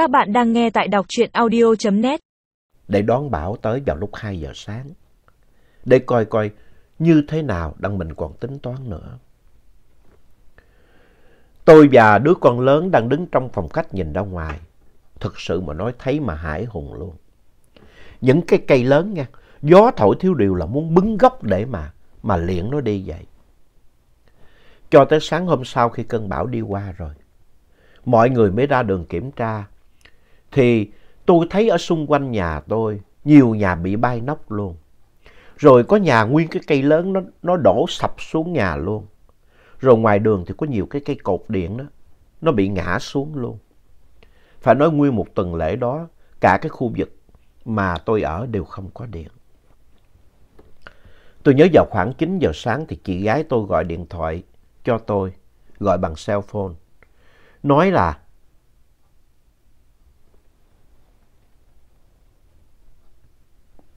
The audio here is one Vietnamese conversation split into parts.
Các bạn đang nghe tại đọc truyện audio.net để đón Bảo tới vào lúc 2 giờ sáng. Để coi coi như thế nào đang mình còn tính toán nữa. Tôi và đứa con lớn đang đứng trong phòng khách nhìn ra ngoài. Thực sự mà nói thấy mà hải hùng luôn. Những cái cây lớn nha, gió thổi thiếu điều là muốn bứng gốc để mà, mà liệng nó đi vậy. Cho tới sáng hôm sau khi cơn bão đi qua rồi, mọi người mới ra đường kiểm tra. Thì tôi thấy ở xung quanh nhà tôi, nhiều nhà bị bay nóc luôn. Rồi có nhà nguyên cái cây lớn nó, nó đổ sập xuống nhà luôn. Rồi ngoài đường thì có nhiều cái cây cột điện đó, nó bị ngã xuống luôn. Phải nói nguyên một tuần lễ đó, cả cái khu vực mà tôi ở đều không có điện. Tôi nhớ vào khoảng 9 giờ sáng thì chị gái tôi gọi điện thoại cho tôi, gọi bằng cell phone. Nói là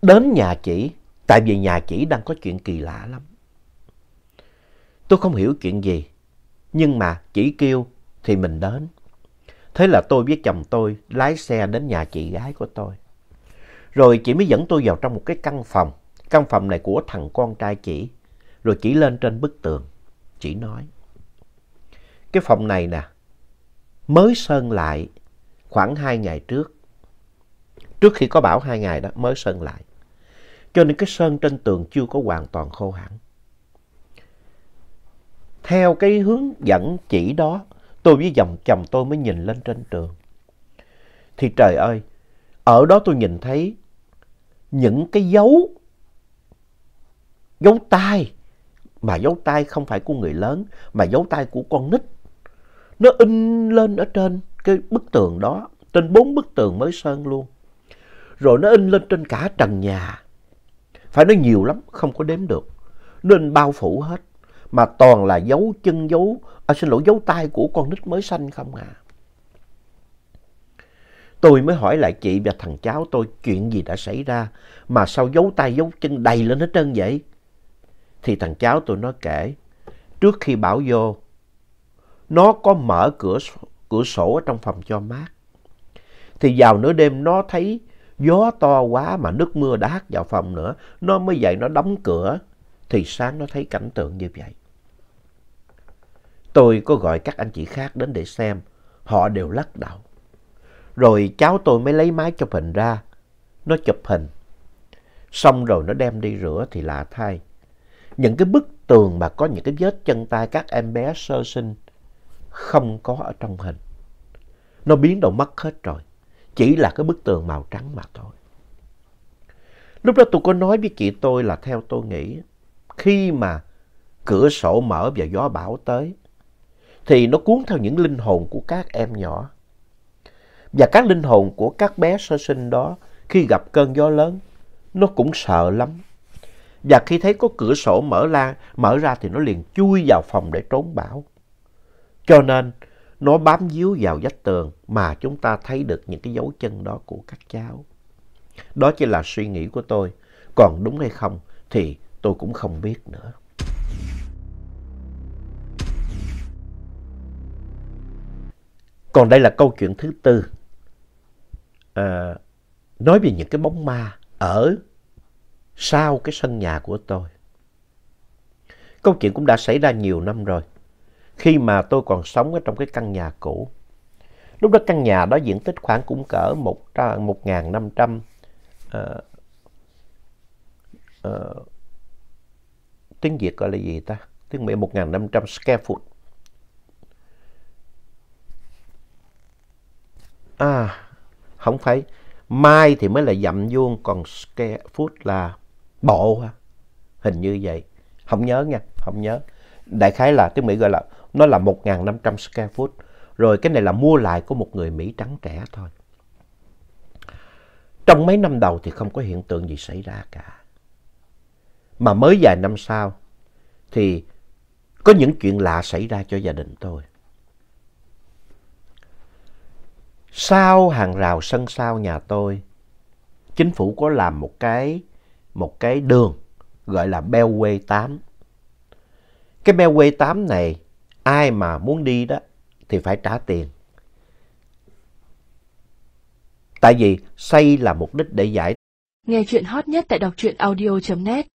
đến nhà chị, tại vì nhà chị đang có chuyện kỳ lạ lắm. Tôi không hiểu chuyện gì, nhưng mà chỉ kêu thì mình đến. Thế là tôi với chồng tôi lái xe đến nhà chị gái của tôi. Rồi chị mới dẫn tôi vào trong một cái căn phòng. Căn phòng này của thằng con trai chị. Rồi chị lên trên bức tường. Chị nói. Cái phòng này nè. Mới sơn lại khoảng hai ngày trước. Trước khi có bão hai ngày đó mới sơn lại. Cho nên cái sơn trên tường chưa có hoàn toàn khô hẳn. Theo cái hướng dẫn chỉ đó, tôi với dòng chồng tôi mới nhìn lên trên tường. Thì trời ơi, ở đó tôi nhìn thấy những cái dấu, dấu tay, mà dấu tay không phải của người lớn, mà dấu tay của con nít. Nó in lên ở trên cái bức tường đó, trên bốn bức tường mới sơn luôn. Rồi nó in lên trên cả trần nhà. Phải nói nhiều lắm, không có đếm được. Nên bao phủ hết. Mà toàn là dấu chân, dấu, à, xin lỗi, dấu tay của con nít mới sanh không à. Tôi mới hỏi lại chị và thằng cháu tôi chuyện gì đã xảy ra mà sao dấu tay dấu chân đầy lên hết trơn vậy? Thì thằng cháu tôi nó kể, trước khi bảo vô, nó có mở cửa, cửa sổ ở trong phòng cho mát. Thì vào nửa đêm nó thấy gió to quá mà nước mưa đã hắt vào phòng nữa. Nó mới dậy, nó đóng cửa. Thì sáng nó thấy cảnh tượng như vậy. Tôi có gọi các anh chị khác đến để xem. Họ đều lắc đầu. Rồi cháu tôi mới lấy máy chụp hình ra. Nó chụp hình. Xong rồi nó đem đi rửa thì lạ thay. Những cái bức tường mà có những cái vết chân tay các em bé sơ sinh không có ở trong hình. Nó biến đầu mất hết rồi. Chỉ là cái bức tường màu trắng mà thôi. Lúc đó tôi có nói với chị tôi là theo tôi nghĩ, khi mà cửa sổ mở và gió bão tới, thì nó cuốn theo những linh hồn của các em nhỏ. Và các linh hồn của các bé sơ sinh đó, khi gặp cơn gió lớn, nó cũng sợ lắm. Và khi thấy có cửa sổ mở ra, mở ra thì nó liền chui vào phòng để trốn bão. Cho nên, nó bám víu vào vách tường mà chúng ta thấy được những cái dấu chân đó của các cháu. Đó chỉ là suy nghĩ của tôi. Còn đúng hay không thì tôi cũng không biết nữa. Còn đây là câu chuyện thứ tư. À, nói về những cái bóng ma ở sau cái sân nhà của tôi. Câu chuyện cũng đã xảy ra nhiều năm rồi khi mà tôi còn sống ở trong cái căn nhà cũ. Lúc đó căn nhà đó diện tích khoảng cũng cỡ 1.500 uh, uh, tiếng Việt gọi là gì ta? Tiếng Mỹ 1.500 square foot. À, không phải. Mai thì mới là dặm vuông, còn square foot là bộ ha. Hình như vậy. Không nhớ nha, không nhớ. Đại khái là tiếng Mỹ gọi là nó là 1.500 square foot. Rồi cái này là mua lại của một người Mỹ trắng trẻ thôi. Trong mấy năm đầu thì không có hiện tượng gì xảy ra cả. Mà mới vài năm sau thì có những chuyện lạ xảy ra cho gia đình tôi. Sau hàng rào sân sau nhà tôi, chính phủ có làm một cái, một cái đường gọi là Bellway 8. Cái Beltway 8 này, ai mà muốn đi đó thì phải trả tiền. Tại vì xây là mục đích để giải Nghe chuyện hot nhất tại đọc truyện audio.net